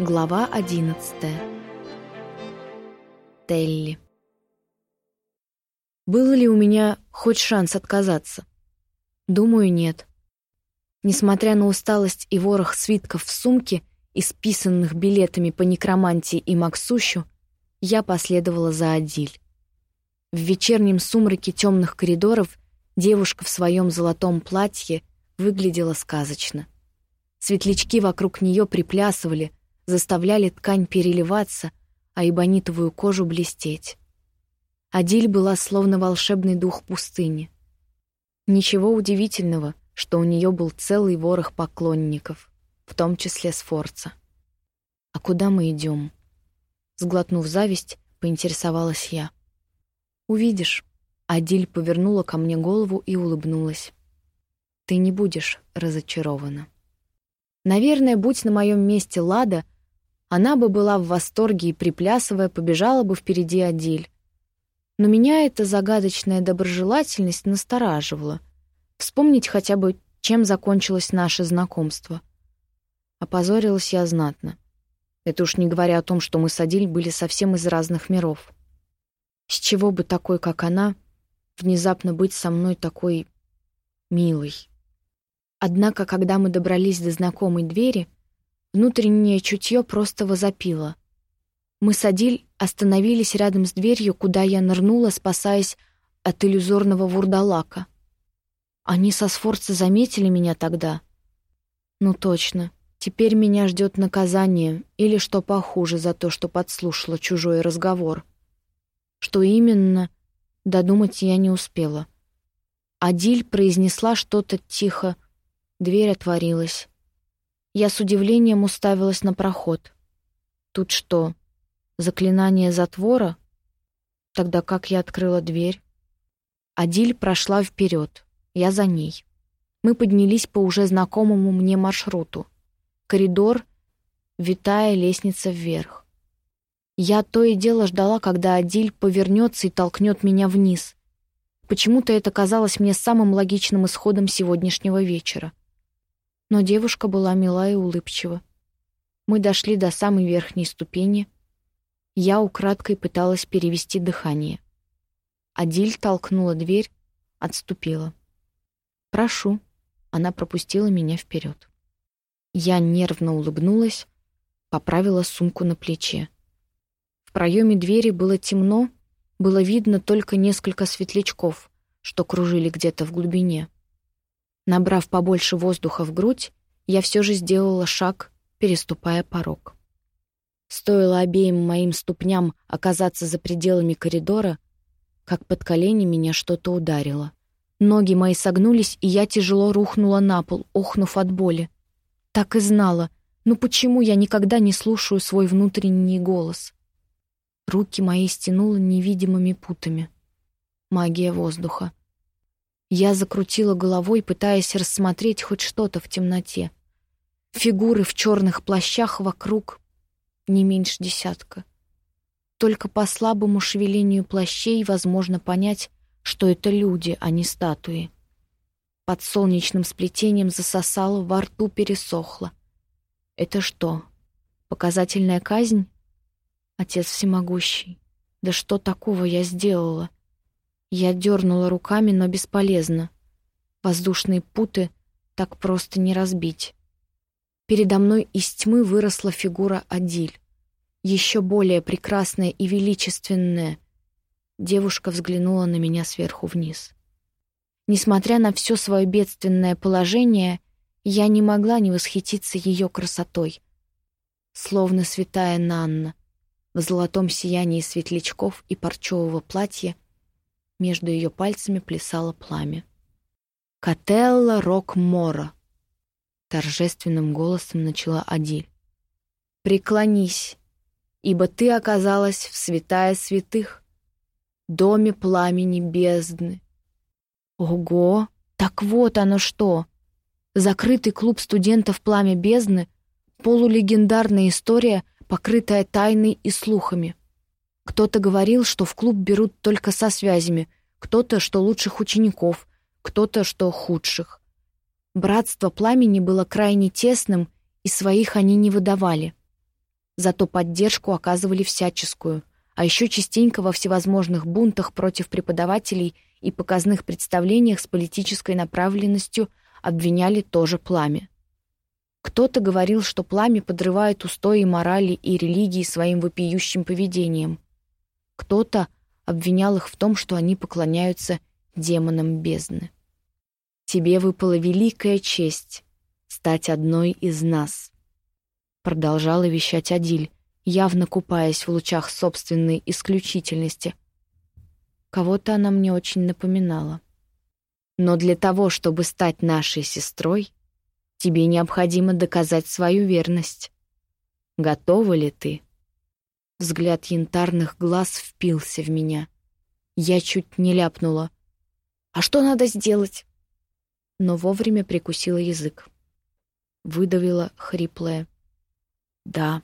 Глава одиннадцатая. Телли. Был ли у меня хоть шанс отказаться? Думаю, нет. Несмотря на усталость и ворох свитков в сумке, исписанных билетами по некромантии и Максущу, я последовала за Адиль. В вечернем сумраке темных коридоров девушка в своем золотом платье выглядела сказочно. Светлячки вокруг нее приплясывали — заставляли ткань переливаться, а эбонитовую кожу блестеть. Адиль была словно волшебный дух пустыни. Ничего удивительного, что у нее был целый ворох поклонников, в том числе Сфорца. «А куда мы идем? Сглотнув зависть, поинтересовалась я. «Увидишь». Адиль повернула ко мне голову и улыбнулась. «Ты не будешь разочарована». Наверное, будь на моем месте Лада, она бы была в восторге и, приплясывая, побежала бы впереди Адиль. Но меня эта загадочная доброжелательность настораживала. Вспомнить хотя бы, чем закончилось наше знакомство. Опозорилась я знатно. Это уж не говоря о том, что мы с Адиль были совсем из разных миров. С чего бы такой, как она, внезапно быть со мной такой милой? Однако, когда мы добрались до знакомой двери — Внутреннее чутье просто возопило. Мы с Адиль остановились рядом с дверью, куда я нырнула, спасаясь от иллюзорного вурдалака. Они со Сфорца заметили меня тогда. Ну точно, теперь меня ждет наказание или что похуже за то, что подслушала чужой разговор. Что именно, додумать я не успела. Адиль произнесла что-то тихо, дверь отворилась. Я с удивлением уставилась на проход. Тут что, заклинание затвора? Тогда как я открыла дверь? Адиль прошла вперед, я за ней. Мы поднялись по уже знакомому мне маршруту. Коридор, витая лестница вверх. Я то и дело ждала, когда Адиль повернется и толкнет меня вниз. Почему-то это казалось мне самым логичным исходом сегодняшнего вечера но девушка была мила и улыбчива. Мы дошли до самой верхней ступени. Я украдкой пыталась перевести дыхание. Адиль толкнула дверь, отступила. «Прошу». Она пропустила меня вперед. Я нервно улыбнулась, поправила сумку на плече. В проеме двери было темно, было видно только несколько светлячков, что кружили где-то в глубине. Набрав побольше воздуха в грудь, я все же сделала шаг, переступая порог. Стоило обеим моим ступням оказаться за пределами коридора, как под колени меня что-то ударило. Ноги мои согнулись, и я тяжело рухнула на пол, охнув от боли. Так и знала, ну почему я никогда не слушаю свой внутренний голос? Руки мои стянуло невидимыми путами. Магия воздуха. Я закрутила головой, пытаясь рассмотреть хоть что-то в темноте. Фигуры в черных плащах вокруг не меньше десятка. Только по слабому шевелению плащей возможно понять, что это люди, а не статуи. Под солнечным сплетением засосало, во рту пересохло. Это что, показательная казнь? Отец всемогущий, да что такого я сделала? Я дернула руками, но бесполезно. Воздушные путы так просто не разбить. Передо мной из тьмы выросла фигура Адиль. Еще более прекрасная и величественная. Девушка взглянула на меня сверху вниз. Несмотря на все свое бедственное положение, я не могла не восхититься ее красотой. Словно святая Нанна, в золотом сиянии светлячков и парчевого платья — между ее пальцами плясало пламя. «Котелла Рок-Мора», — торжественным голосом начала Адиль. «Преклонись, ибо ты оказалась в святая святых, доме пламени бездны». «Ого! Так вот оно что! Закрытый клуб студентов «Пламя бездны» — полулегендарная история, покрытая тайной и слухами. Кто-то говорил, что в клуб берут только со связями, кто-то, что лучших учеников, кто-то, что худших. Братство пламени было крайне тесным, и своих они не выдавали. зато поддержку оказывали всяческую, а еще частенько во всевозможных бунтах против преподавателей и показных представлениях с политической направленностью обвиняли тоже пламя. Кто-то говорил, что пламя подрывает устои морали и религии своим вопиющим поведением. Кто-то обвинял их в том, что они поклоняются демонам бездны. «Тебе выпала великая честь стать одной из нас», — продолжала вещать Адиль, явно купаясь в лучах собственной исключительности. Кого-то она мне очень напоминала. «Но для того, чтобы стать нашей сестрой, Тебе необходимо доказать свою верность. Готова ли ты?» Взгляд янтарных глаз впился в меня. Я чуть не ляпнула. «А что надо сделать?» Но вовремя прикусила язык. Выдавила хриплое. «Да».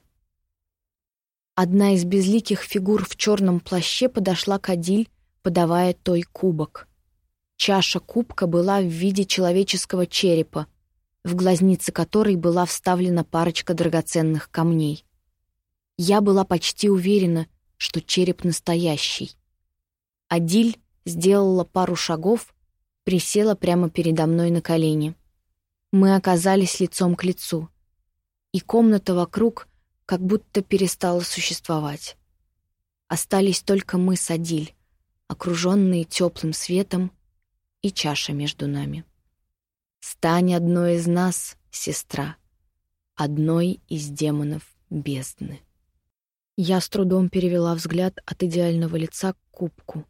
Одна из безликих фигур в черном плаще подошла к Адиль, подавая той кубок. Чаша кубка была в виде человеческого черепа, в глазнице которой была вставлена парочка драгоценных камней. Я была почти уверена, что череп настоящий. Адиль сделала пару шагов, присела прямо передо мной на колени. Мы оказались лицом к лицу, и комната вокруг как будто перестала существовать. Остались только мы с Адиль, окруженные теплым светом и чаша между нами. Стань одной из нас, сестра, одной из демонов бездны. Я с трудом перевела взгляд от идеального лица к кубку.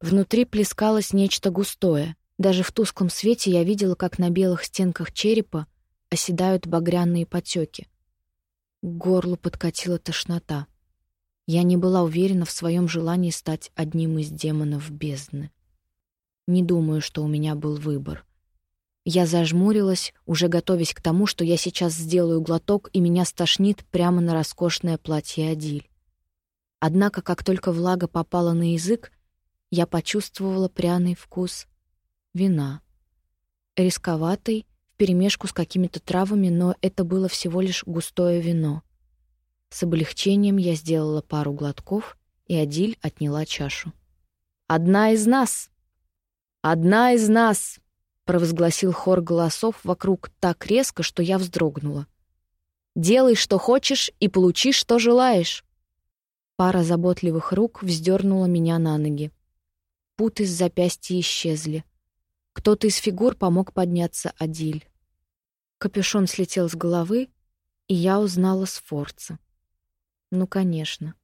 Внутри плескалось нечто густое. Даже в тусклом свете я видела, как на белых стенках черепа оседают багряные потеки. К горлу подкатила тошнота. Я не была уверена в своем желании стать одним из демонов бездны. Не думаю, что у меня был выбор — я зажмурилась, уже готовясь к тому, что я сейчас сделаю глоток, и меня стошнит прямо на роскошное платье Адиль. Однако, как только влага попала на язык, я почувствовала пряный вкус вина. Рисковатый, вперемешку с какими-то травами, но это было всего лишь густое вино. С облегчением я сделала пару глотков, и Адиль отняла чашу. «Одна из нас! Одна из нас!» Провозгласил хор голосов вокруг так резко, что я вздрогнула. «Делай, что хочешь, и получи, что желаешь!» Пара заботливых рук вздернула меня на ноги. Путы с запястья исчезли. Кто-то из фигур помог подняться Адиль. Капюшон слетел с головы, и я узнала Сфорца. Ну, конечно.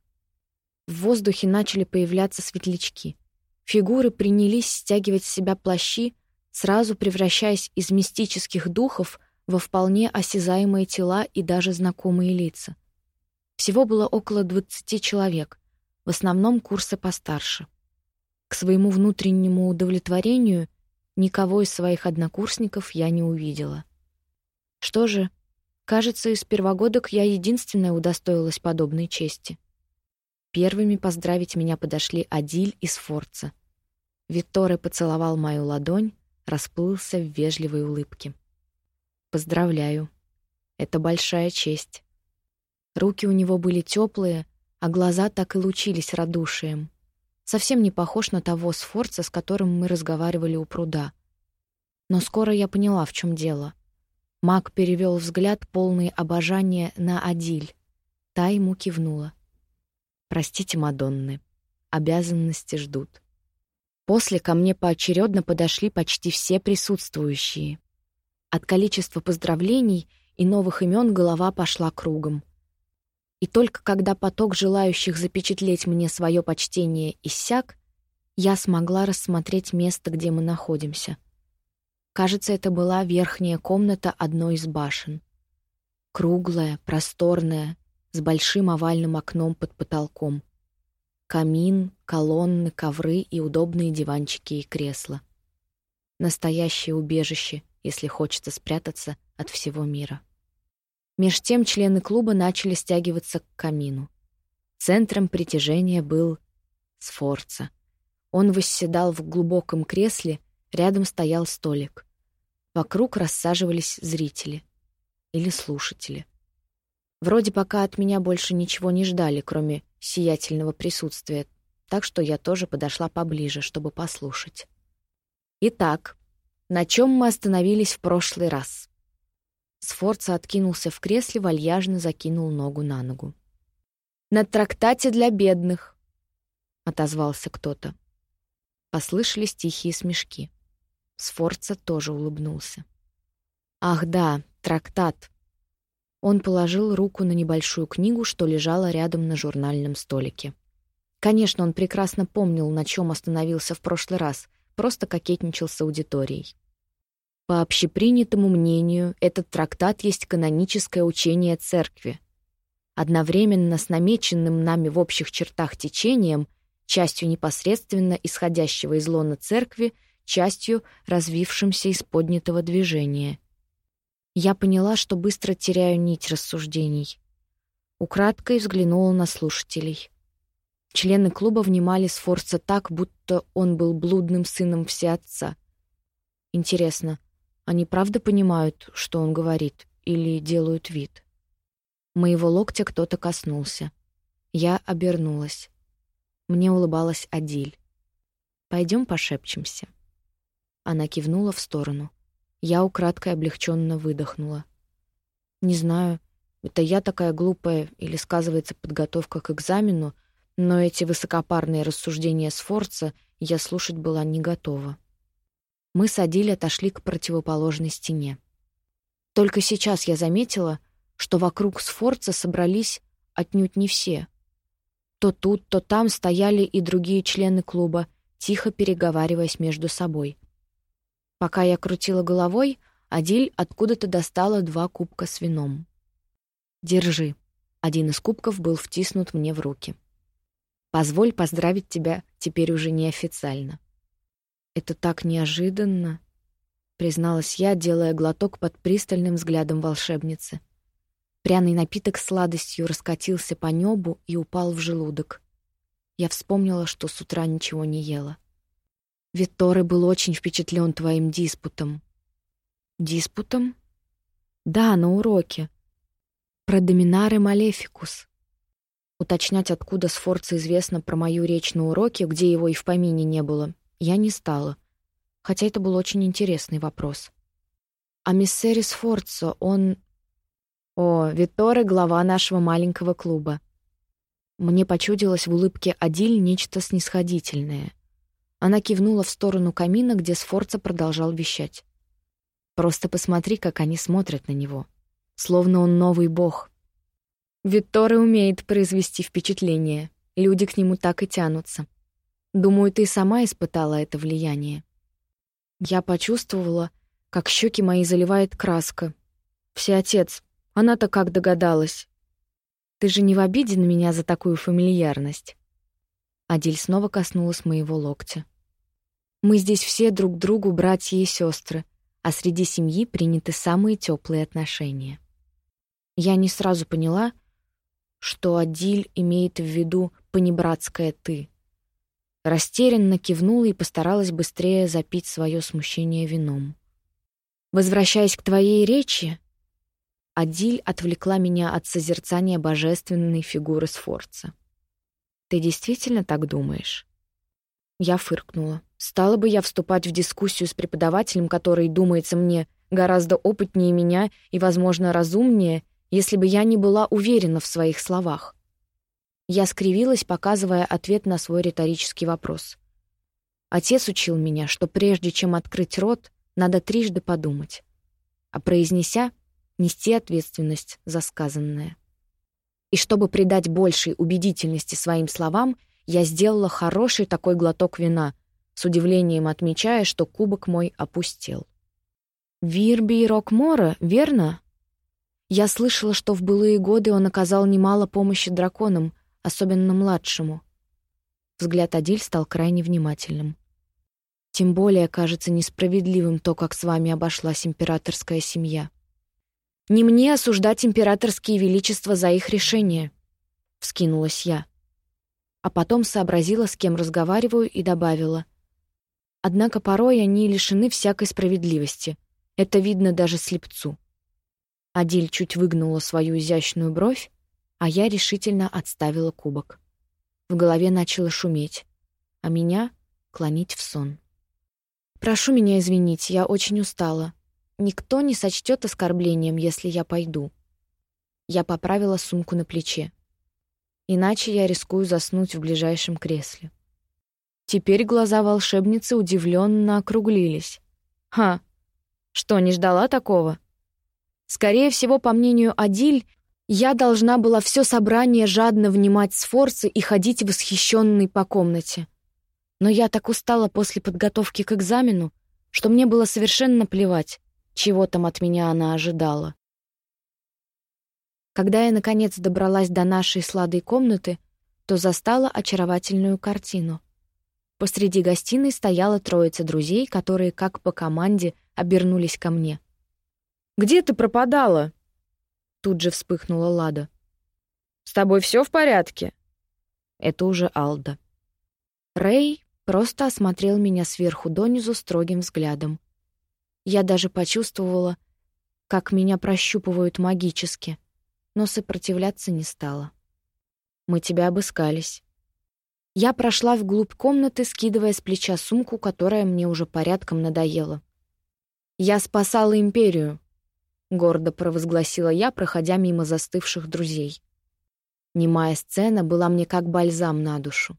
В воздухе начали появляться светлячки. Фигуры принялись стягивать с себя плащи, сразу превращаясь из мистических духов во вполне осязаемые тела и даже знакомые лица. Всего было около 20 человек, в основном курсы постарше. К своему внутреннему удовлетворению никого из своих однокурсников я не увидела. Что же, кажется, из первогодок я единственная удостоилась подобной чести. Первыми поздравить меня подошли Адиль и Сфорца. Витторе поцеловал мою ладонь, расплылся в вежливой улыбке. «Поздравляю. Это большая честь». Руки у него были теплые, а глаза так и лучились радушием. Совсем не похож на того сфорца, с которым мы разговаривали у пруда. Но скоро я поняла, в чем дело. Маг перевел взгляд, полный обожания, на Адиль. Та ему кивнула. «Простите, Мадонны, обязанности ждут». После ко мне поочередно подошли почти все присутствующие. От количества поздравлений и новых имен голова пошла кругом. И только когда поток желающих запечатлеть мне свое почтение иссяк, я смогла рассмотреть место, где мы находимся. Кажется, это была верхняя комната одной из башен. Круглая, просторная, с большим овальным окном под потолком. Камин, колонны, ковры и удобные диванчики и кресла. Настоящее убежище, если хочется спрятаться от всего мира. Меж тем члены клуба начали стягиваться к камину. Центром притяжения был Сфорца. Он восседал в глубоком кресле, рядом стоял столик. Вокруг рассаживались зрители или слушатели. Вроде пока от меня больше ничего не ждали, кроме сиятельного присутствия, так что я тоже подошла поближе, чтобы послушать. Итак, на чем мы остановились в прошлый раз? Сфорца откинулся в кресле, вальяжно закинул ногу на ногу. «На трактате для бедных», — отозвался кто-то. Послышались тихие смешки. Сфорца тоже улыбнулся. «Ах да, трактат». Он положил руку на небольшую книгу, что лежала рядом на журнальном столике. Конечно, он прекрасно помнил, на чем остановился в прошлый раз, просто кокетничал с аудиторией. По общепринятому мнению, этот трактат есть каноническое учение церкви. Одновременно с намеченным нами в общих чертах течением — частью непосредственно исходящего из лона церкви, частью развившимся из поднятого движения. Я поняла, что быстро теряю нить рассуждений. Украдкой взглянула на слушателей. Члены клуба внимали с Форца так, будто он был блудным сыном всеотца. Интересно, они правда понимают, что он говорит, или делают вид? Моего локтя кто-то коснулся. Я обернулась. Мне улыбалась Адиль. Пойдем пошепчемся». Она кивнула в сторону. Я украдкой облегченно выдохнула. «Не знаю, это я такая глупая или сказывается подготовка к экзамену, но эти высокопарные рассуждения Сфорца я слушать была не готова. Мы с Адиль отошли к противоположной стене. Только сейчас я заметила, что вокруг Сфорца собрались отнюдь не все — то тут, то там стояли и другие члены клуба, тихо переговариваясь между собой. Пока я крутила головой, Адиль откуда-то достала два кубка с вином. «Держи». Один из кубков был втиснут мне в руки. «Позволь поздравить тебя теперь уже неофициально». «Это так неожиданно», — призналась я, делая глоток под пристальным взглядом волшебницы. Пряный напиток с сладостью раскатился по небу и упал в желудок. Я вспомнила, что с утра ничего не ела. Витторе был очень впечатлен твоим диспутом. Диспутом? Да, на уроке. Про доминаре малефикус. Уточнять, откуда Сфорца известно про мою речь на уроке, где его и в помине не было, я не стала. Хотя это был очень интересный вопрос. А миссери Сфорца, он «О, Витторе — глава нашего маленького клуба». Мне почудилось в улыбке Адиль нечто снисходительное. Она кивнула в сторону камина, где Сфорца продолжал вещать. «Просто посмотри, как они смотрят на него. Словно он новый бог. Витторе умеет произвести впечатление. Люди к нему так и тянутся. Думаю, ты сама испытала это влияние». Я почувствовала, как щеки мои заливает краска. Всеотец, она-то как догадалась. Ты же не в обиде на меня за такую фамильярность? Адиль снова коснулась моего локтя. Мы здесь все друг другу братья и сестры, а среди семьи приняты самые теплые отношения. Я не сразу поняла, что Адиль имеет в виду понебратское «ты». Растерянно кивнула и постаралась быстрее запить свое смущение вином. Возвращаясь к твоей речи, Адиль отвлекла меня от созерцания божественной фигуры Сфорца. «Ты действительно так думаешь?» Я фыркнула. Стала бы я вступать в дискуссию с преподавателем, который, думается мне, гораздо опытнее меня и, возможно, разумнее, если бы я не была уверена в своих словах. Я скривилась, показывая ответ на свой риторический вопрос. Отец учил меня, что прежде чем открыть рот, надо трижды подумать. А произнеся нести ответственность за сказанное. И чтобы придать большей убедительности своим словам, я сделала хороший такой глоток вина, с удивлением отмечая, что кубок мой опустел. «Вирби и Рокмора, верно?» Я слышала, что в былые годы он оказал немало помощи драконам, особенно младшему. Взгляд Адиль стал крайне внимательным. Тем более кажется несправедливым то, как с вами обошлась императорская семья. Не мне осуждать императорские величества за их решение, вскинулась я. А потом сообразила, с кем разговариваю, и добавила. Однако порой они лишены всякой справедливости. Это видно даже слепцу. Адиль чуть выгнула свою изящную бровь, а я решительно отставила кубок. В голове начало шуметь, а меня — клонить в сон. «Прошу меня извинить, я очень устала. Никто не сочтет оскорблением, если я пойду». Я поправила сумку на плече. Иначе я рискую заснуть в ближайшем кресле. Теперь глаза волшебницы удивленно округлились. «Ха! Что, не ждала такого?» Скорее всего, по мнению Адиль, я должна была все собрание жадно внимать с форсы и ходить восхищенной по комнате. Но я так устала после подготовки к экзамену, что мне было совершенно плевать, чего там от меня она ожидала. Когда я, наконец, добралась до нашей сладой комнаты, то застала очаровательную картину. Посреди гостиной стояла троица друзей, которые, как по команде, обернулись ко мне. «Где ты пропадала?» Тут же вспыхнула Лада. «С тобой все в порядке?» Это уже Алда. Рэй просто осмотрел меня сверху донизу строгим взглядом. Я даже почувствовала, как меня прощупывают магически, но сопротивляться не стала. «Мы тебя обыскались». Я прошла вглубь комнаты, скидывая с плеча сумку, которая мне уже порядком надоела. «Я спасала Империю», — гордо провозгласила я, проходя мимо застывших друзей. Немая сцена была мне как бальзам на душу.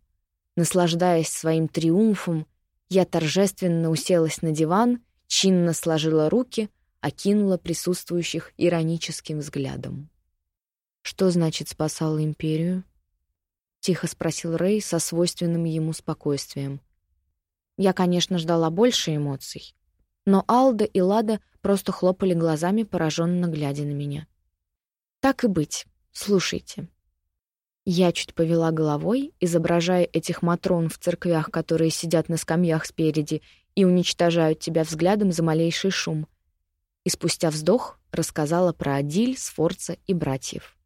Наслаждаясь своим триумфом, я торжественно уселась на диван, чинно сложила руки, окинула присутствующих ироническим взглядом. «Что значит спасала империю?» — тихо спросил Рэй со свойственным ему спокойствием. Я, конечно, ждала больше эмоций, но Алда и Лада просто хлопали глазами, пораженно глядя на меня. «Так и быть. Слушайте». Я чуть повела головой, изображая этих матрон в церквях, которые сидят на скамьях спереди и уничтожают тебя взглядом за малейший шум. И спустя вздох рассказала про Адиль, Сфорца и братьев.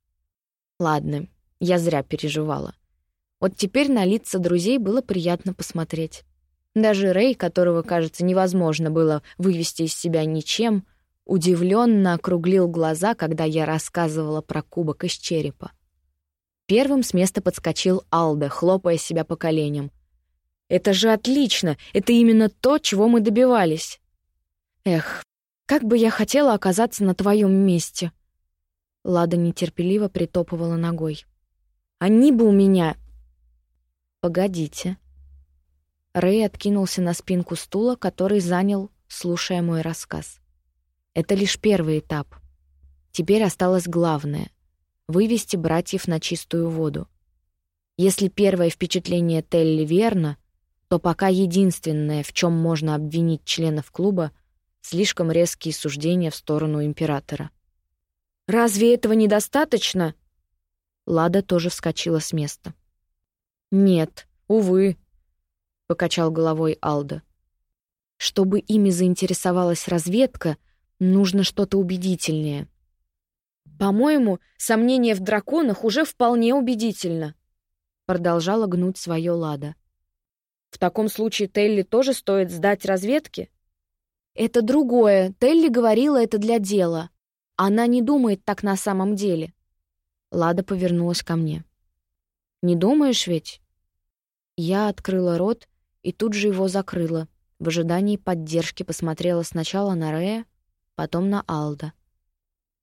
Ладно, я зря переживала. Вот теперь на лица друзей было приятно посмотреть. Даже Рэй, которого, кажется, невозможно было вывести из себя ничем, удивленно округлил глаза, когда я рассказывала про кубок из черепа. Первым с места подскочил Алда, хлопая себя по коленям. «Это же отлично! Это именно то, чего мы добивались!» «Эх, как бы я хотела оказаться на твоем месте!» Лада нетерпеливо притопывала ногой. «Они бы у меня...» «Погодите», Рэй откинулся на спинку стула, который занял, слушая мой рассказ. Это лишь первый этап. Теперь осталось главное — вывести братьев на чистую воду. Если первое впечатление Телли верно, то пока единственное, в чем можно обвинить членов клуба, слишком резкие суждения в сторону императора. «Разве этого недостаточно?» Лада тоже вскочила с места. «Нет, увы», — покачал головой Алда. «Чтобы ими заинтересовалась разведка, нужно что-то убедительнее». «По-моему, сомнение в драконах уже вполне убедительно», — продолжала гнуть свое Лада. «В таком случае Телли тоже стоит сдать разведке?» «Это другое. Телли говорила это для дела. Она не думает так на самом деле». Лада повернулась ко мне. «Не думаешь ведь?» Я открыла рот, и тут же его закрыла. В ожидании поддержки посмотрела сначала на Рея, потом на Алда.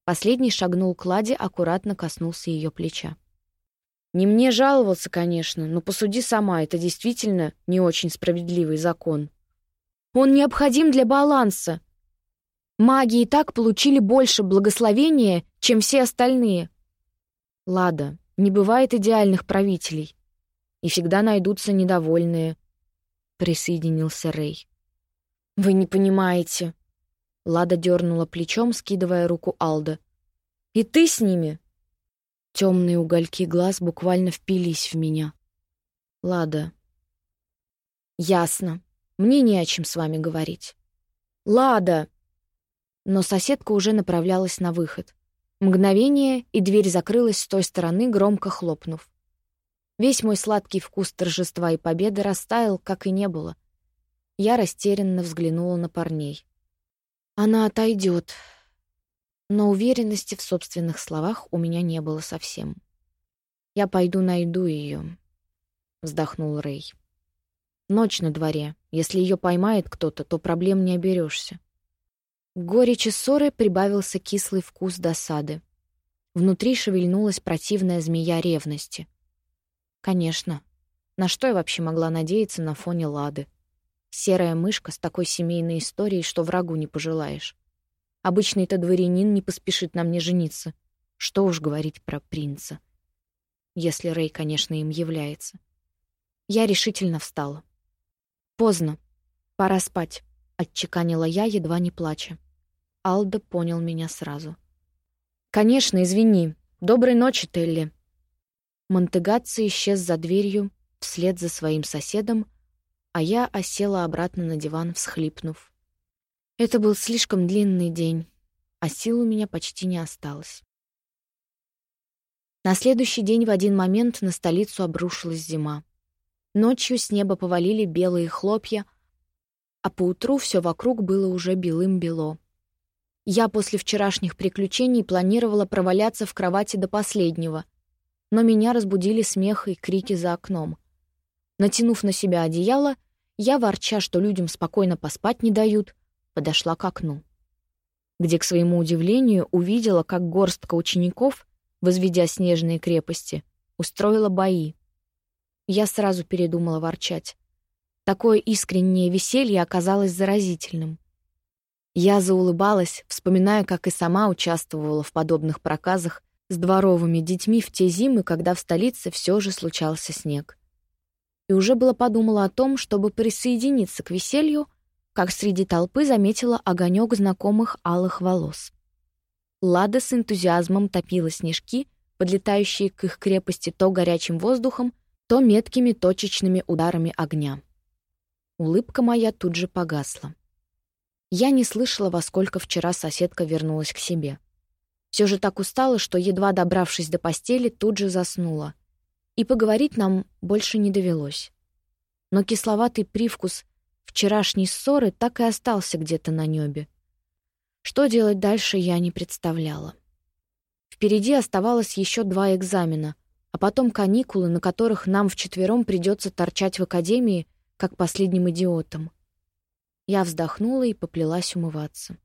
Последний шагнул к Ладе, аккуратно коснулся ее плеча. «Не мне жаловаться, конечно, но посуди сама, это действительно не очень справедливый закон. Он необходим для баланса. Маги и так получили больше благословения, чем все остальные. Лада, не бывает идеальных правителей. И всегда найдутся недовольные, присоединился Рэй. «Вы не понимаете». Лада дернула плечом, скидывая руку Алда. «И ты с ними?» Темные угольки глаз буквально впились в меня. «Лада». «Ясно. Мне не о чем с вами говорить». «Лада!» Но соседка уже направлялась на выход. Мгновение, и дверь закрылась с той стороны, громко хлопнув. Весь мой сладкий вкус торжества и победы растаял, как и не было. Я растерянно взглянула на парней. «Она отойдет. Но уверенности в собственных словах у меня не было совсем. «Я пойду найду ее», — вздохнул Рэй. «Ночь на дворе. Если ее поймает кто-то, то проблем не оберешься». К горечи ссоры прибавился кислый вкус досады. Внутри шевельнулась противная змея ревности. Конечно. На что я вообще могла надеяться на фоне Лады? Серая мышка с такой семейной историей, что врагу не пожелаешь. Обычный-то дворянин не поспешит на мне жениться. Что уж говорить про принца. Если Рэй, конечно, им является. Я решительно встала. «Поздно. Пора спать», — отчеканила я, едва не плача. Алда понял меня сразу. «Конечно, извини. Доброй ночи, Телли». Монтегаци исчез за дверью, вслед за своим соседом, а я осела обратно на диван, всхлипнув. Это был слишком длинный день, а сил у меня почти не осталось. На следующий день в один момент на столицу обрушилась зима. Ночью с неба повалили белые хлопья, а поутру все вокруг было уже белым-бело. Я после вчерашних приключений планировала проваляться в кровати до последнего, но меня разбудили смех и крики за окном. Натянув на себя одеяло, я, ворча, что людям спокойно поспать не дают, подошла к окну, где, к своему удивлению, увидела, как горстка учеников, возведя снежные крепости, устроила бои. Я сразу передумала ворчать. Такое искреннее веселье оказалось заразительным. Я заулыбалась, вспоминая, как и сама участвовала в подобных проказах с дворовыми детьми в те зимы, когда в столице все же случался снег. И уже было подумала о том, чтобы присоединиться к веселью, как среди толпы заметила огонек знакомых алых волос. Лада с энтузиазмом топила снежки, подлетающие к их крепости то горячим воздухом, то меткими точечными ударами огня. Улыбка моя тут же погасла. Я не слышала, во сколько вчера соседка вернулась к себе. Все же так устала, что, едва добравшись до постели, тут же заснула. И поговорить нам больше не довелось. Но кисловатый привкус вчерашней ссоры так и остался где-то на небе. Что делать дальше, я не представляла. Впереди оставалось еще два экзамена, а потом каникулы, на которых нам вчетвером придется торчать в академии, как последним идиотам. Я вздохнула и поплелась умываться.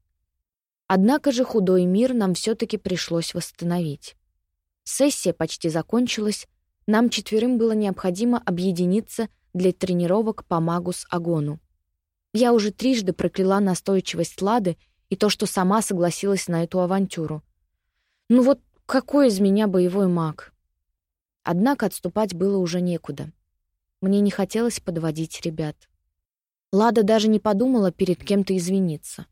Однако же худой мир нам все-таки пришлось восстановить. Сессия почти закончилась, нам четверым было необходимо объединиться для тренировок по магус-агону. Я уже трижды прокляла настойчивость Лады и то, что сама согласилась на эту авантюру. Ну вот какой из меня боевой маг? Однако отступать было уже некуда. Мне не хотелось подводить ребят. Лада даже не подумала перед кем-то извиниться.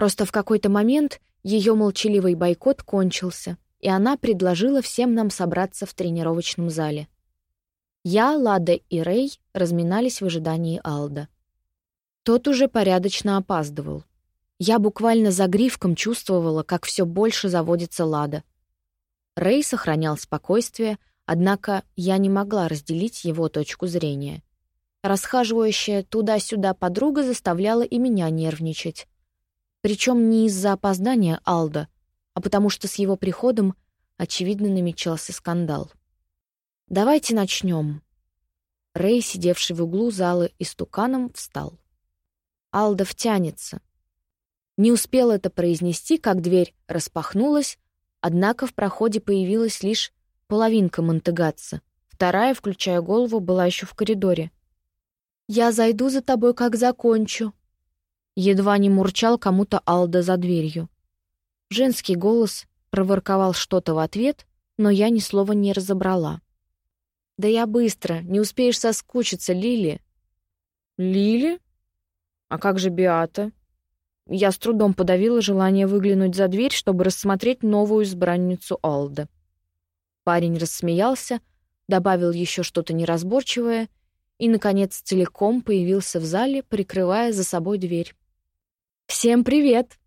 Просто в какой-то момент ее молчаливый бойкот кончился, и она предложила всем нам собраться в тренировочном зале. Я, Лада и Рэй разминались в ожидании Алда. Тот уже порядочно опаздывал. Я буквально за гривком чувствовала, как все больше заводится Лада. Рэй сохранял спокойствие, однако я не могла разделить его точку зрения — Расхаживающая туда-сюда подруга заставляла и меня нервничать. Причем не из-за опоздания Алда, а потому что с его приходом, очевидно, намечался скандал. «Давайте начнем». Рэй, сидевший в углу зала истуканом, встал. Алда втянется. Не успел это произнести, как дверь распахнулась, однако в проходе появилась лишь половинка Монтегатца. Вторая, включая голову, была еще в коридоре — «Я зайду за тобой, как закончу». Едва не мурчал кому-то Алда за дверью. Женский голос проворковал что-то в ответ, но я ни слова не разобрала. «Да я быстро, не успеешь соскучиться, Лили». «Лили? А как же Биата?» Я с трудом подавила желание выглянуть за дверь, чтобы рассмотреть новую избранницу Алда. Парень рассмеялся, добавил еще что-то неразборчивое — и, наконец, целиком появился в зале, прикрывая за собой дверь. «Всем привет!»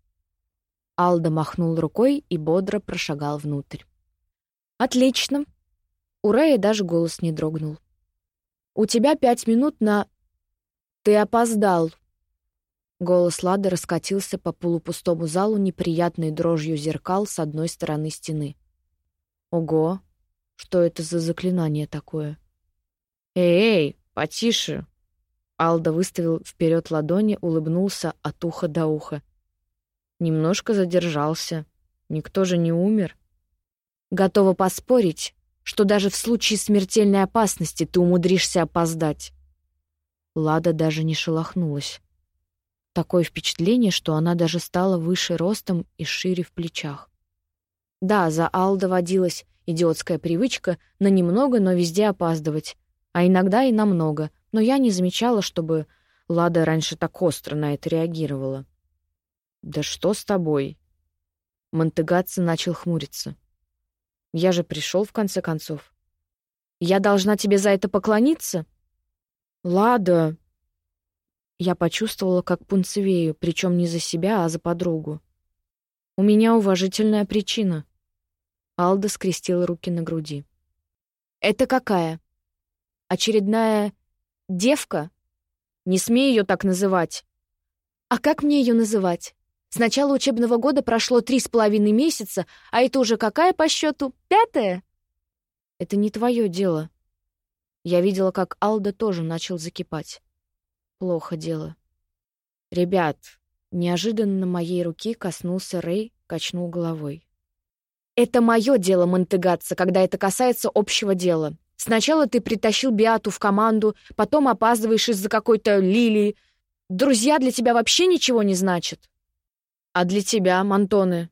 Алда махнул рукой и бодро прошагал внутрь. «Отлично!» У Рэя даже голос не дрогнул. «У тебя пять минут на...» «Ты опоздал!» Голос Лады раскатился по полупустому залу неприятной дрожью зеркал с одной стороны стены. Ого, что это за заклинание такое? Эй, потише! Алда выставил вперед ладони, улыбнулся от уха до уха. Немножко задержался. Никто же не умер. Готова поспорить, что даже в случае смертельной опасности ты умудришься опоздать. Лада даже не шелохнулась. Такое впечатление, что она даже стала выше ростом и шире в плечах. Да, за Алда водилась идиотская привычка на немного, но везде опаздывать, а иногда и намного, но я не замечала, чтобы Лада раньше так остро на это реагировала. «Да что с тобой?» Монтегатца начал хмуриться. «Я же пришел в конце концов. Я должна тебе за это поклониться?» «Лада!» Я почувствовала, как пунцевею, причем не за себя, а за подругу. «У меня уважительная причина». Алда скрестила руки на груди. «Это какая? Очередная девка? Не смей ее так называть». «А как мне ее называть? С начала учебного года прошло три с половиной месяца, а это уже какая по счету? Пятая?» «Это не твое дело», я видела, как Алда тоже начал закипать. Плохо дело. «Ребят!» Неожиданно моей руки коснулся Рэй, качнул головой. «Это мое дело мантыгаться, когда это касается общего дела. Сначала ты притащил Биату в команду, потом опаздываешь из-за какой-то Лилии. Друзья для тебя вообще ничего не значат. А для тебя, Мантоны?»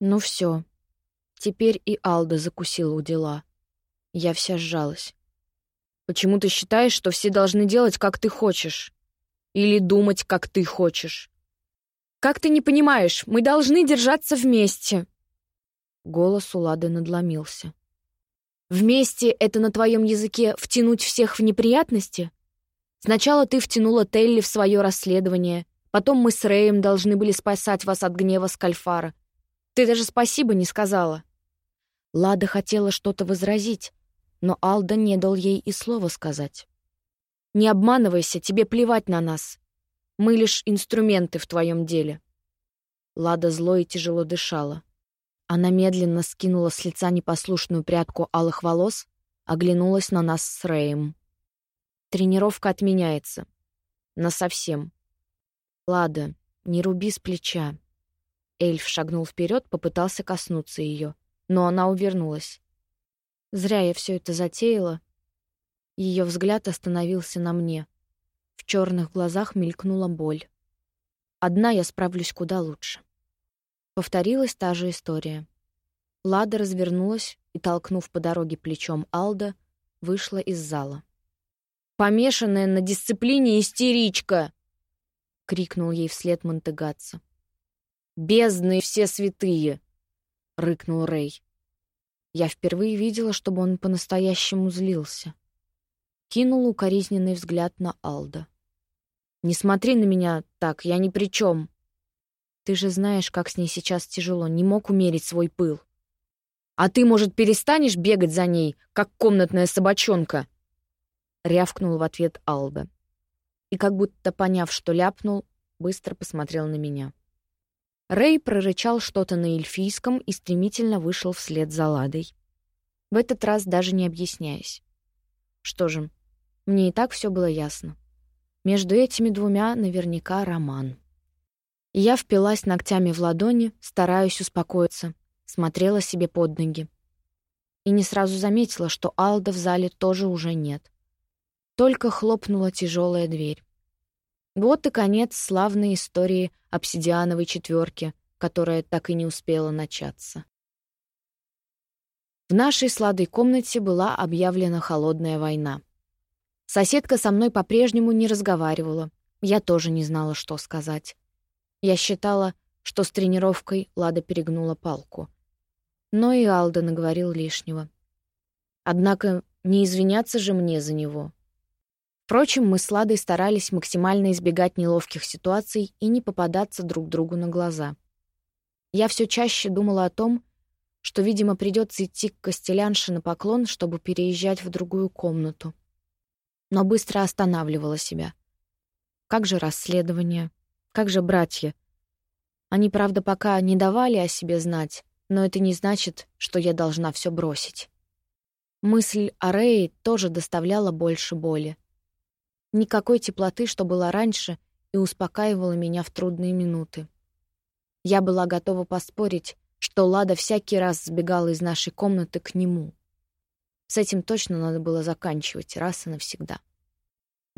Ну все. Теперь и Алда закусила у дела. Я вся сжалась. Почему ты считаешь, что все должны делать, как ты хочешь? Или думать, как ты хочешь? Как ты не понимаешь, мы должны держаться вместе. Голос у Лады надломился. Вместе — это на твоем языке втянуть всех в неприятности? Сначала ты втянула Телли в свое расследование, потом мы с Рэем должны были спасать вас от гнева Скальфара. Ты даже спасибо не сказала. Лада хотела что-то возразить, но Алда не дал ей и слова сказать. «Не обманывайся, тебе плевать на нас. Мы лишь инструменты в твоем деле». Лада зло и тяжело дышала. Она медленно скинула с лица непослушную прядку алых волос, оглянулась на нас с Рэем. «Тренировка отменяется. Насовсем. Лада, не руби с плеча». Эльф шагнул вперед, попытался коснуться ее, но она увернулась. Зря я все это затеяла. Ее взгляд остановился на мне. В черных глазах мелькнула боль. Одна я справлюсь куда лучше. Повторилась та же история. Лада развернулась и, толкнув по дороге плечом Алда, вышла из зала. «Помешанная на дисциплине истеричка!» — крикнул ей вслед Монтегатца. «Бездны все святые!» — рыкнул Рэй. Я впервые видела, чтобы он по-настоящему злился. Кинул укоризненный взгляд на Алда. «Не смотри на меня так, я ни при чем. Ты же знаешь, как с ней сейчас тяжело, не мог умерить свой пыл. А ты, может, перестанешь бегать за ней, как комнатная собачонка?» Рявкнул в ответ Алда. И как будто поняв, что ляпнул, быстро посмотрел на меня. Рэй прорычал что-то на эльфийском и стремительно вышел вслед за Ладой. В этот раз даже не объясняясь. Что же, мне и так все было ясно. Между этими двумя наверняка роман. Я впилась ногтями в ладони, стараясь успокоиться, смотрела себе под ноги. И не сразу заметила, что Алда в зале тоже уже нет. Только хлопнула тяжелая дверь. Вот и конец славной истории обсидиановой четверки, которая так и не успела начаться. В нашей сладой комнате была объявлена холодная война. Соседка со мной по-прежнему не разговаривала. Я тоже не знала, что сказать. Я считала, что с тренировкой Лада перегнула палку. Но и Алда наговорил лишнего. Однако не извиняться же мне за него. Впрочем, мы с Ладой старались максимально избегать неловких ситуаций и не попадаться друг другу на глаза. Я все чаще думала о том, что, видимо, придется идти к Костелянше на поклон, чтобы переезжать в другую комнату. Но быстро останавливала себя. Как же расследование? Как же братья? Они, правда, пока не давали о себе знать, но это не значит, что я должна все бросить. Мысль о Рее тоже доставляла больше боли. Никакой теплоты, что было раньше, и успокаивала меня в трудные минуты. Я была готова поспорить, что Лада всякий раз сбегала из нашей комнаты к нему. С этим точно надо было заканчивать раз и навсегда.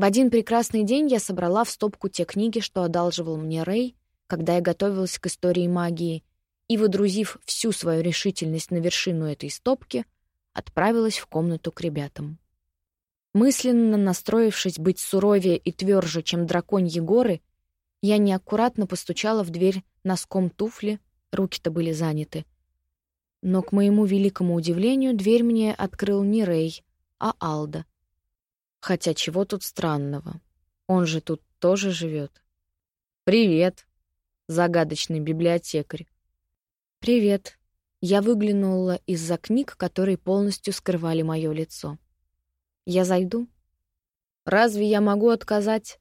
В один прекрасный день я собрала в стопку те книги, что одалживал мне Рэй, когда я готовилась к истории магии, и, выдрузив всю свою решительность на вершину этой стопки, отправилась в комнату к ребятам. Мысленно настроившись быть суровее и тверже, чем драконьи горы, я неаккуратно постучала в дверь носком туфли, руки-то были заняты. Но, к моему великому удивлению, дверь мне открыл не Рэй, а Алда. Хотя чего тут странного? Он же тут тоже живет. «Привет!» загадочный библиотекарь. «Привет». Я выглянула из-за книг, которые полностью скрывали мое лицо. «Я зайду?» «Разве я могу отказать?»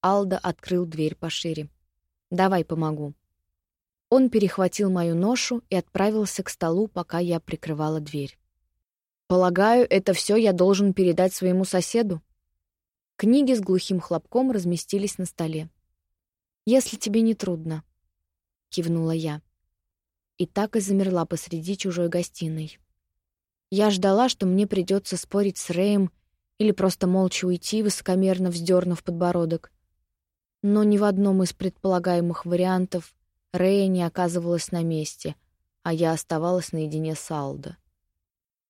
Алда открыл дверь пошире. «Давай помогу». Он перехватил мою ношу и отправился к столу, пока я прикрывала дверь. «Полагаю, это все я должен передать своему соседу?» Книги с глухим хлопком разместились на столе. «Если тебе не трудно», — кивнула я. И так и замерла посреди чужой гостиной. Я ждала, что мне придется спорить с Рэем или просто молча уйти, высокомерно вздернув подбородок. Но ни в одном из предполагаемых вариантов Рэя не оказывалась на месте, а я оставалась наедине с Алдо.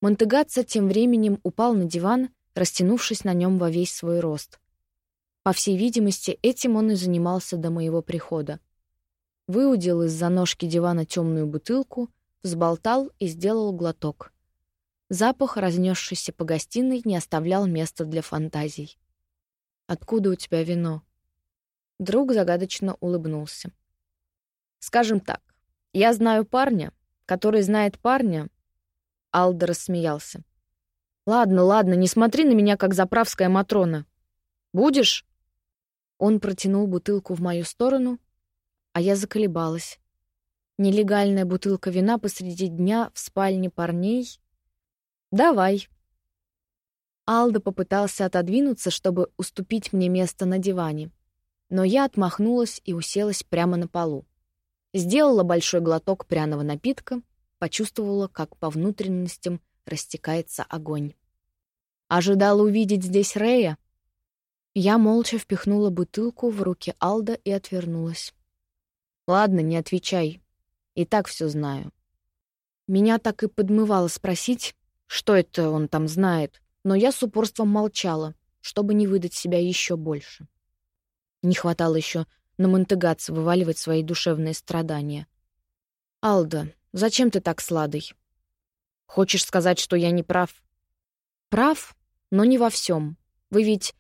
Монтегатца тем временем упал на диван, растянувшись на нем во весь свой рост. По всей видимости, этим он и занимался до моего прихода. Выудил из-за ножки дивана темную бутылку, взболтал и сделал глоток. Запах, разнесшийся по гостиной, не оставлял места для фантазий. «Откуда у тебя вино?» Друг загадочно улыбнулся. «Скажем так, я знаю парня, который знает парня...» Алда рассмеялся. «Ладно, ладно, не смотри на меня, как заправская Матрона. Будешь?» Он протянул бутылку в мою сторону, а я заколебалась. Нелегальная бутылка вина посреди дня в спальне парней? Давай. Алда попытался отодвинуться, чтобы уступить мне место на диване, но я отмахнулась и уселась прямо на полу. Сделала большой глоток пряного напитка, почувствовала, как по внутренностям растекается огонь. Ожидала увидеть здесь Рея, я молча впихнула бутылку в руки Алда и отвернулась. «Ладно, не отвечай. И так все знаю». Меня так и подмывало спросить, что это он там знает, но я с упорством молчала, чтобы не выдать себя еще больше. Не хватало еще на Монтегац вываливать свои душевные страдания. «Алда, зачем ты так сладой? Хочешь сказать, что я не прав?» «Прав, но не во всем. Вы ведь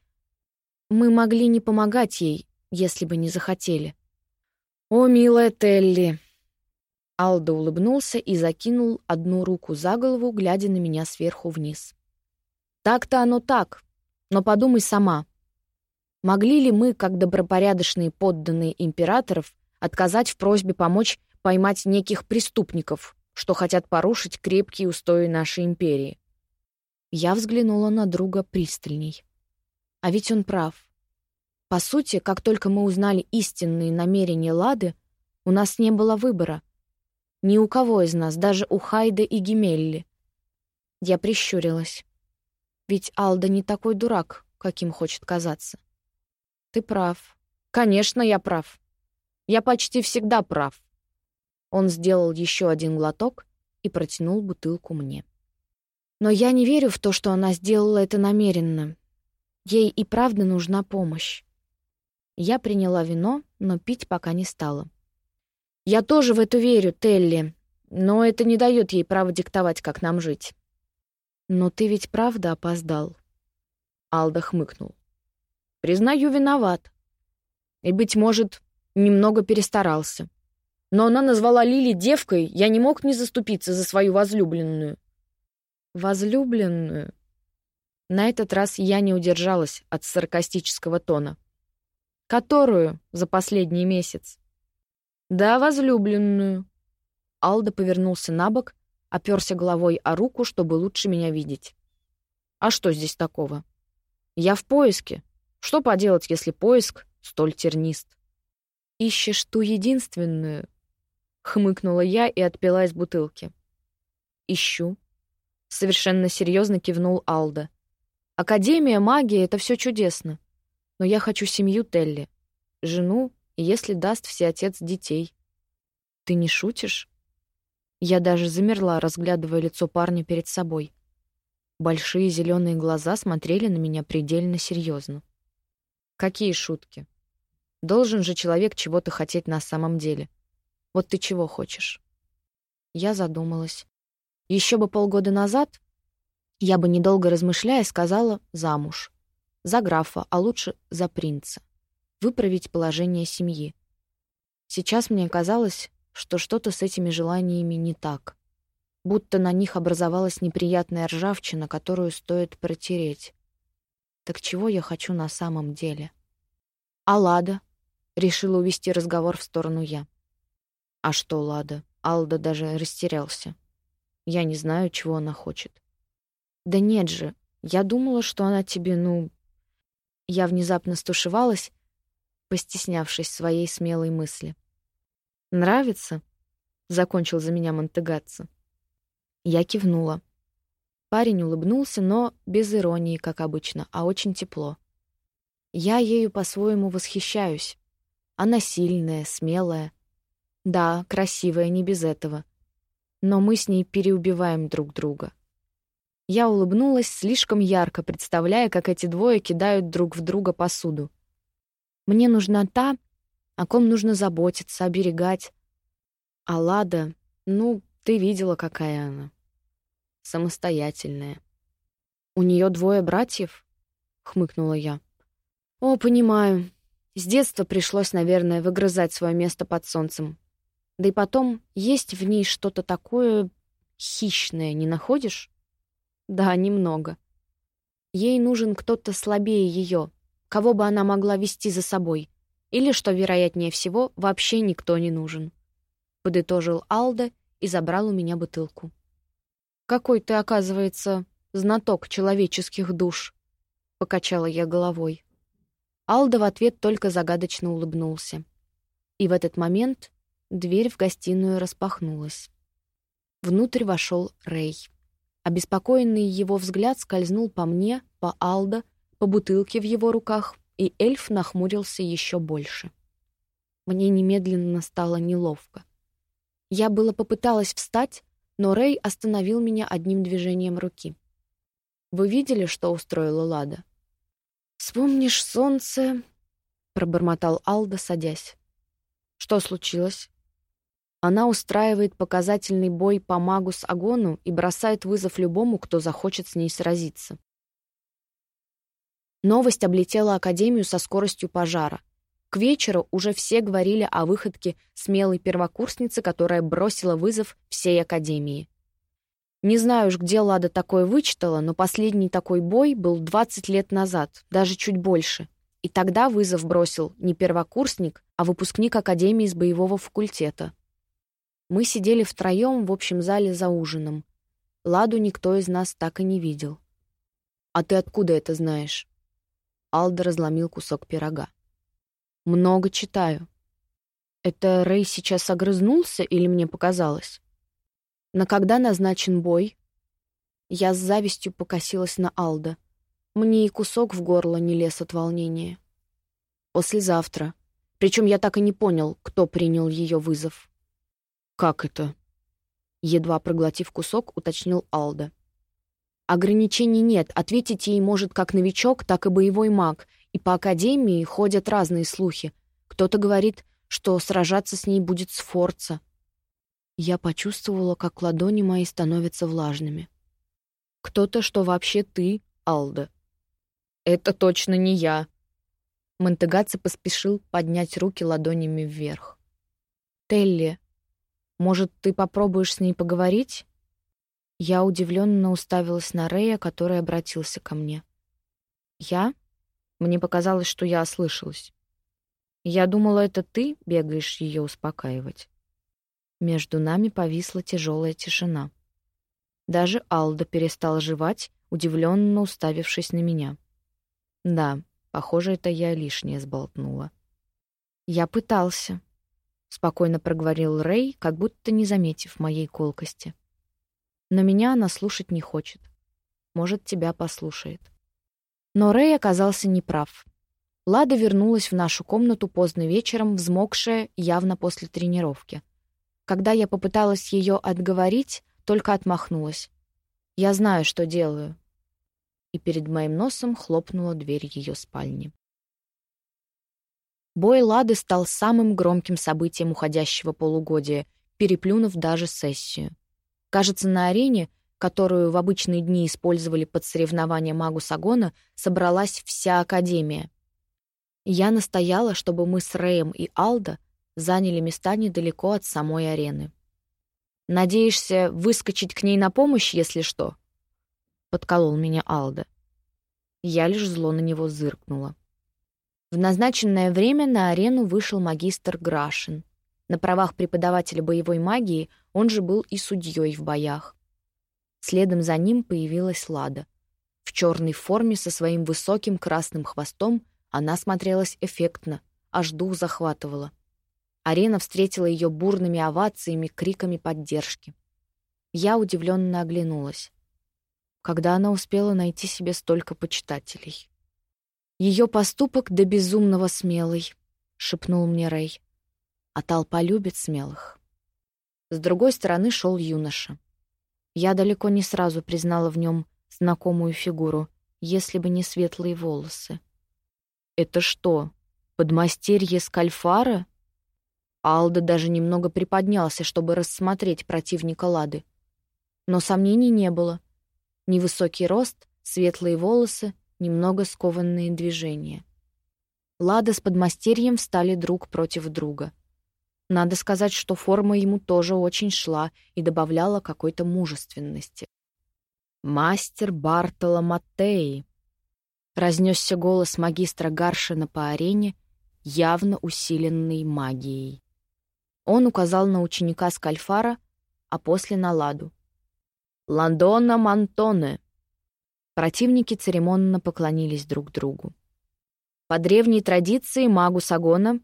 мы могли не помогать ей, если бы не захотели. «О, милая Телли!» Алда улыбнулся и закинул одну руку за голову, глядя на меня сверху вниз. «Так-то оно так, но подумай сама. Могли ли мы, как добропорядочные подданные императоров, отказать в просьбе помочь поймать неких преступников, что хотят порушить крепкие устои нашей империи?» Я взглянула на друга пристальней. А ведь он прав. По сути, как только мы узнали истинные намерения Лады, у нас не было выбора. Ни у кого из нас, даже у Хайда и Гемелли. Я прищурилась. Ведь Алда не такой дурак, каким хочет казаться. Ты прав. Конечно, я прав. Я почти всегда прав. Он сделал еще один глоток и протянул бутылку мне. Но я не верю в то, что она сделала это намеренно. Ей и правда нужна помощь. Я приняла вино, но пить пока не стала. «Я тоже в это верю, Телли, но это не дает ей права диктовать, как нам жить». «Но ты ведь правда опоздал?» Алда хмыкнул. «Признаю, виноват. И, быть может, немного перестарался. Но она назвала Лили девкой, я не мог не заступиться за свою возлюбленную». «Возлюбленную?» На этот раз я не удержалась от саркастического тона. Которую за последний месяц? Да, возлюбленную. Алда повернулся на бок, оперся головой о руку, чтобы лучше меня видеть. А что здесь такого? Я в поиске. Что поделать, если поиск столь тернист? Ищешь ту единственную? Хмыкнула я и отпила из бутылки. Ищу. Совершенно серьезно кивнул Алда. Академия магии — это все чудесно. Но я хочу семью Телли. Жену, если даст всеотец детей. Ты не шутишь? Я даже замерла, разглядывая лицо парня перед собой. Большие зеленые глаза смотрели на меня предельно серьезно. Какие шутки? Должен же человек чего-то хотеть на самом деле. Вот ты чего хочешь? Я задумалась. Еще бы полгода назад я бы, недолго размышляя, сказала «замуж». За графа, а лучше за принца. Выправить положение семьи. Сейчас мне казалось, что что-то с этими желаниями не так. Будто на них образовалась неприятная ржавчина, которую стоит протереть. Так чего я хочу на самом деле? А? Решила увести разговор в сторону я. А что Лада? Алда даже растерялся. Я не знаю, чего она хочет. Да нет же, я думала, что она тебе, ну... Я внезапно стушевалась, постеснявшись своей смелой мысли. «Нравится?» — закончил за меня Монтегатца. Я кивнула. Парень улыбнулся, но без иронии, как обычно, а очень тепло. Я ею по-своему восхищаюсь. Она сильная, смелая. Да, красивая, не без этого. Но мы с ней переубиваем друг друга. Я улыбнулась слишком ярко, представляя, как эти двое кидают друг в друга посуду. Мне нужна та, о ком нужно заботиться, оберегать. А Лада, ну, ты видела, какая она. Самостоятельная. У нее двое братьев? Хмыкнула я. О, понимаю. С детства пришлось, наверное, выгрызать свое место под солнцем. Да и потом, есть в ней что-то такое хищное, не находишь? Да, немного. Ей нужен кто-то слабее ее, кого бы она могла вести за собой. Или, что вероятнее всего, вообще никто не нужен. Подытожил Алда и забрал у меня бутылку. «Какой ты, оказывается, знаток человеческих душ!» — покачала я головой. Алда в ответ только загадочно улыбнулся. И в этот момент дверь в гостиную распахнулась. Внутрь вошел Рэй. Обеспокоенный его взгляд скользнул по мне, по Алда, по бутылке в его руках, и эльф нахмурился еще больше. Мне немедленно стало неловко. Я было попыталась встать, но Рэй остановил меня одним движением руки. «Вы видели, что устроила Лада?» «Вспомнишь солнце», — пробормотал Алда, садясь. «Что случилось?» Она устраивает показательный бой по Магус Агону и бросает вызов любому, кто захочет с ней сразиться. Новость облетела Академию со скоростью пожара. К вечеру уже все говорили о выходке смелой первокурсницы, которая бросила вызов всей Академии. Не знаю уж, где Лада такое вычитала, но последний такой бой был 20 лет назад, даже чуть больше. И тогда вызов бросил не первокурсник, а выпускник Академии из боевого факультета. Мы сидели втроем в общем зале за ужином. Ладу никто из нас так и не видел. «А ты откуда это знаешь?» Алда разломил кусок пирога. «Много читаю. Это Рэй сейчас огрызнулся или мне показалось?» «На когда назначен бой?» Я с завистью покосилась на Алда. Мне и кусок в горло не лез от волнения. «Послезавтра. Причем я так и не понял, кто принял ее вызов». «Как это?» Едва проглотив кусок, уточнил Алда. «Ограничений нет. Ответить ей может как новичок, так и боевой маг. И по Академии ходят разные слухи. Кто-то говорит, что сражаться с ней будет Сфорца». Я почувствовала, как ладони мои становятся влажными. «Кто-то, что вообще ты, Алда». «Это точно не я». Монтегаци поспешил поднять руки ладонями вверх. «Телли, может, ты попробуешь с ней поговорить?» Я удивленно уставилась на Рея, который обратился ко мне. «Я?» Мне показалось, что я ослышалась. Я думала, это ты бегаешь ее успокаивать. Между нами повисла тяжелая тишина. Даже Алда перестал жевать, удивленно уставившись на меня. Да, похоже, это я лишнее сболтнула. Я пытался, спокойно проговорил Рэй, как будто не заметив моей колкости. Но меня она слушать не хочет. Может, тебя послушает. Но Рэй оказался неправ. Лада вернулась в нашу комнату поздно вечером, взмокшая, явно после тренировки. Когда я попыталась ее отговорить, только отмахнулась. «Я знаю, что делаю». И перед моим носом хлопнула дверь ее спальни. Бой Лады стал самым громким событием уходящего полугодия, переплюнув даже сессию. Кажется, на арене, которую в обычные дни использовали под соревнования магу Сагона, собралась вся Академия. Я настояла, чтобы мы с Рэем и Алда заняли места недалеко от самой арены. «Надеешься выскочить к ней на помощь, если что?» — подколол меня Алда. Я лишь зло на него зыркнула. В назначенное время на арену вышел магистр Грашин. На правах преподавателя боевой магии он же был и судьей в боях. Следом за ним появилась Лада. В черной форме со своим высоким красным хвостом она смотрелась эффектно, аж дух захватывала. Арена встретила ее бурными овациями, криками поддержки. Я удивленно оглянулась. Когда она успела найти себе столько почитателей? Ее поступок до безумного смелый, шепнул мне Рэй. А толпа любит смелых. С другой стороны шел юноша. Я далеко не сразу признала в нем знакомую фигуру, если бы не светлые волосы. «Это что, подмастерье Скальфара?» Алда даже немного приподнялся, чтобы рассмотреть противника Лады. Но сомнений не было. Невысокий рост, светлые волосы, немного скованные движения. Лада с подмастерьем встали друг против друга. Надо сказать, что форма ему тоже очень шла и добавляла какой-то мужественности. «Мастер Бартола Маттеи!» Разнесся голос магистра Гаршина по арене, явно усиленный магией. Он указал на ученика Скальфара, а после на Ладу. «Ландона Мантоне!» Противники церемонно поклонились друг другу. По древней традиции магу Сагона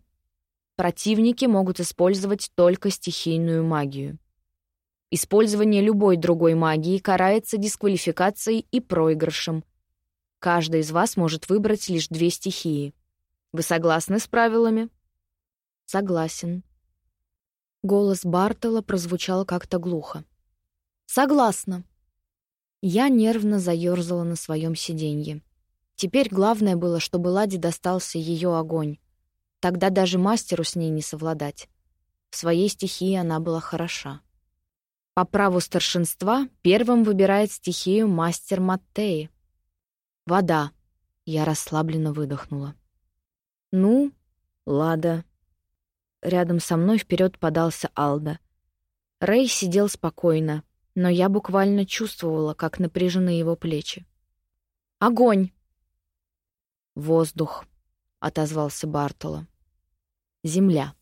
противники могут использовать только стихийную магию. Использование любой другой магии карается дисквалификацией и проигрышем. Каждый из вас может выбрать лишь две стихии. Вы согласны с правилами? Согласен. Голос Бартола прозвучал как-то глухо. Согласна. Я нервно заёрзала на своем сиденье. Теперь главное было, чтобы Ладе достался ее огонь. Тогда даже мастеру с ней не совладать. В своей стихии она была хороша. По праву старшинства первым выбирает стихию мастер Маттеи. «Вода», — я расслабленно выдохнула. «Ну, Лада». Рядом со мной вперед подался Алда. Рэй сидел спокойно, но я буквально чувствовала, как напряжены его плечи. «Огонь!» «Воздух», — отозвался Бартола. «Земля».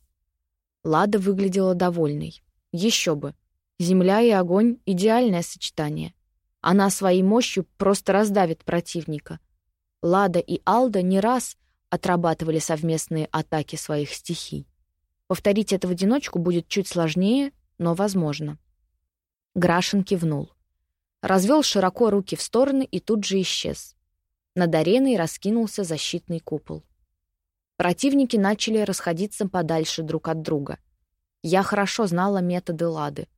Лада выглядела довольной. Еще бы. Земля и огонь — идеальное сочетание. Она своей мощью просто раздавит противника. Лада и Алда не раз отрабатывали совместные атаки своих стихий. Повторить это в одиночку будет чуть сложнее, но возможно. Грашин кивнул. Развел широко руки в стороны и тут же исчез. Над ареной раскинулся защитный купол. Противники начали расходиться подальше друг от друга. Я хорошо знала методы Лады.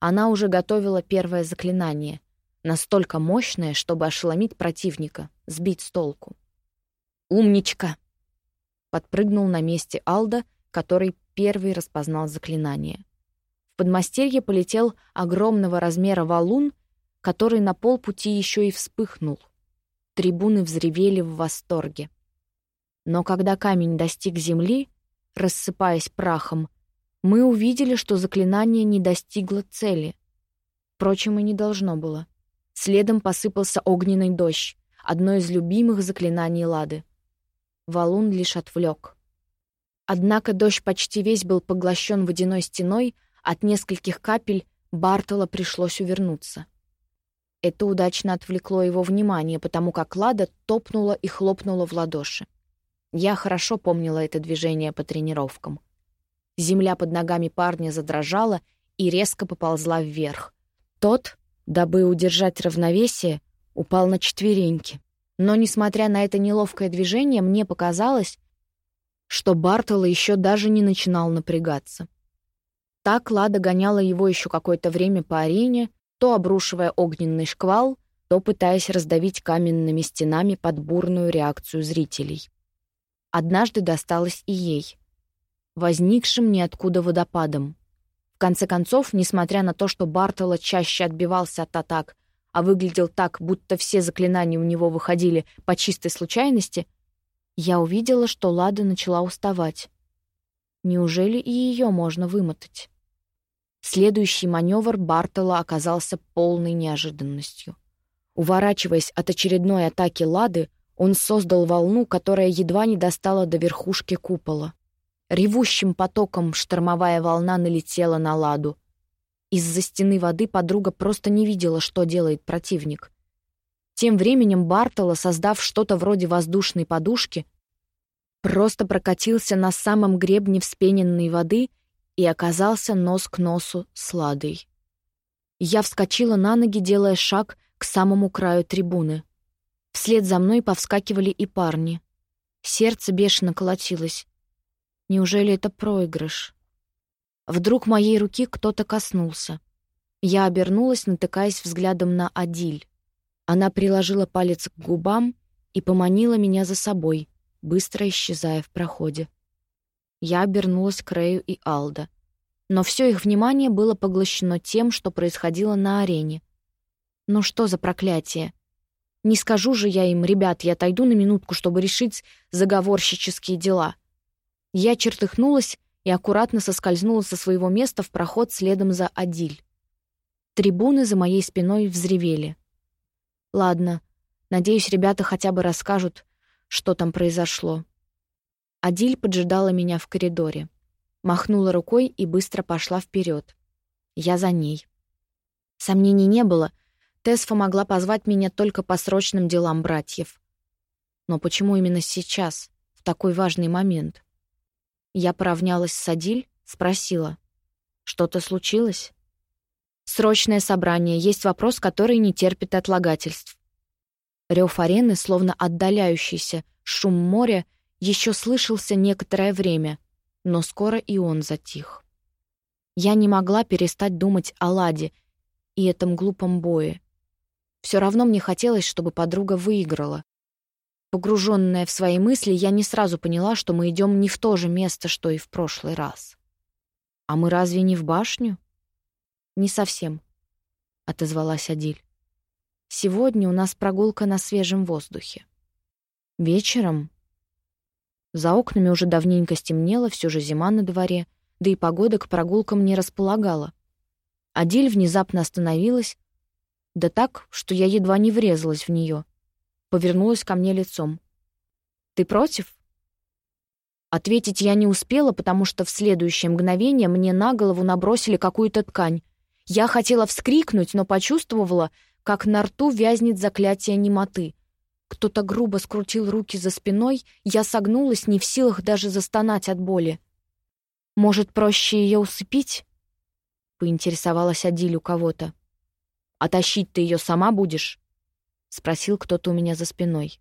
Она уже готовила первое заклинание, настолько мощное, чтобы ошеломить противника, сбить с толку. «Умничка!» Подпрыгнул на месте Алда, который первый распознал заклинание. В подмастерье полетел огромного размера валун, который на полпути еще и вспыхнул. Трибуны взревели в восторге. Но когда камень достиг земли, рассыпаясь прахом, мы увидели, что заклинание не достигло цели. Впрочем, и не должно было. Следом посыпался огненный дождь, одно из любимых заклинаний Лады. Валун лишь отвлек. Однако дождь почти весь был поглощен водяной стеной, от нескольких капель Бартола пришлось увернуться. Это удачно отвлекло его внимание, потому как Лада топнула и хлопнула в ладоши. Я хорошо помнила это движение по тренировкам. Земля под ногами парня задрожала и резко поползла вверх. Тот, дабы удержать равновесие, упал на четвереньки. Но, несмотря на это неловкое движение, мне показалось, что Бартола еще даже не начинал напрягаться. Так Лада гоняла его еще какое-то время по арене, то обрушивая огненный шквал, то пытаясь раздавить каменными стенами под бурную реакцию зрителей. Однажды досталось и ей, возникшим ниоткуда водопадом. В конце концов, несмотря на то, что Бартола чаще отбивался от атак, а выглядел так, будто все заклинания у него выходили по чистой случайности, я увидела, что Лада начала уставать. Неужели и ее можно вымотать? Следующий маневр Бартола оказался полной неожиданностью. Уворачиваясь от очередной атаки Лады, он создал волну, которая едва не достала до верхушки купола. Ревущим потоком штормовая волна налетела на Ладу. Из-за стены воды подруга просто не видела, что делает противник. Тем временем Бартола, создав что-то вроде воздушной подушки, просто прокатился на самом гребне вспененной воды — и оказался нос к носу с Ладой. Я вскочила на ноги, делая шаг к самому краю трибуны. Вслед за мной повскакивали и парни. Сердце бешено колотилось. Неужели это проигрыш? Вдруг моей руки кто-то коснулся. Я обернулась, натыкаясь взглядом на Адиль. Она приложила палец к губам и поманила меня за собой, быстро исчезая в проходе. Я обернулась к Рэю и Алда. Но все их внимание было поглощено тем, что происходило на арене. Ну что за проклятие? Не скажу же я им, ребят, я отойду на минутку, чтобы решить заговорщические дела. Я чертыхнулась и аккуратно соскользнула со своего места в проход следом за Адиль. Трибуны за моей спиной взревели. Ладно, надеюсь, ребята хотя бы расскажут, что там произошло. Адиль поджидала меня в коридоре. Махнула рукой и быстро пошла вперед. Я за ней. Сомнений не было. Тесфа могла позвать меня только по срочным делам братьев. Но почему именно сейчас, в такой важный момент? Я поравнялась с Адиль, спросила. «Что-то случилось?» «Срочное собрание. Есть вопрос, который не терпит отлагательств». Рев арены, словно отдаляющийся шум моря, еще слышался некоторое время, но скоро и он затих. Я не могла перестать думать о Ладе и этом глупом бое. Все равно мне хотелось, чтобы подруга выиграла. Погруженная в свои мысли, я не сразу поняла, что мы идем не в то же место, что и в прошлый раз. «А мы разве не в башню?» «Не совсем», — отозвалась Адиль. «Сегодня у нас прогулка на свежем воздухе. Вечером за окнами уже давненько стемнело, все же зима на дворе, да и погода к прогулкам не располагала. Адиль внезапно остановилась, да так, что я едва не врезалась в нее. Повернулась ко мне лицом. «Ты против?» Ответить я не успела, потому что в следующее мгновение мне на голову набросили какую-то ткань. Я хотела вскрикнуть, но почувствовала, как на рту вязнет заклятие немоты — кто-то грубо скрутил руки за спиной, я согнулась, не в силах даже застонать от боли. «Может, проще ее усыпить?» — поинтересовалась Адиль у кого-то. «А тащить ты ее сама будешь?» — спросил кто-то у меня за спиной.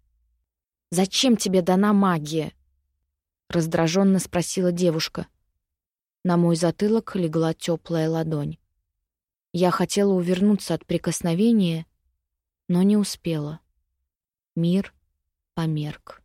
«Зачем тебе дана магия?» — раздраженно спросила девушка. На мой затылок легла теплая ладонь. Я хотела увернуться от прикосновения, но не успела. Мир померк.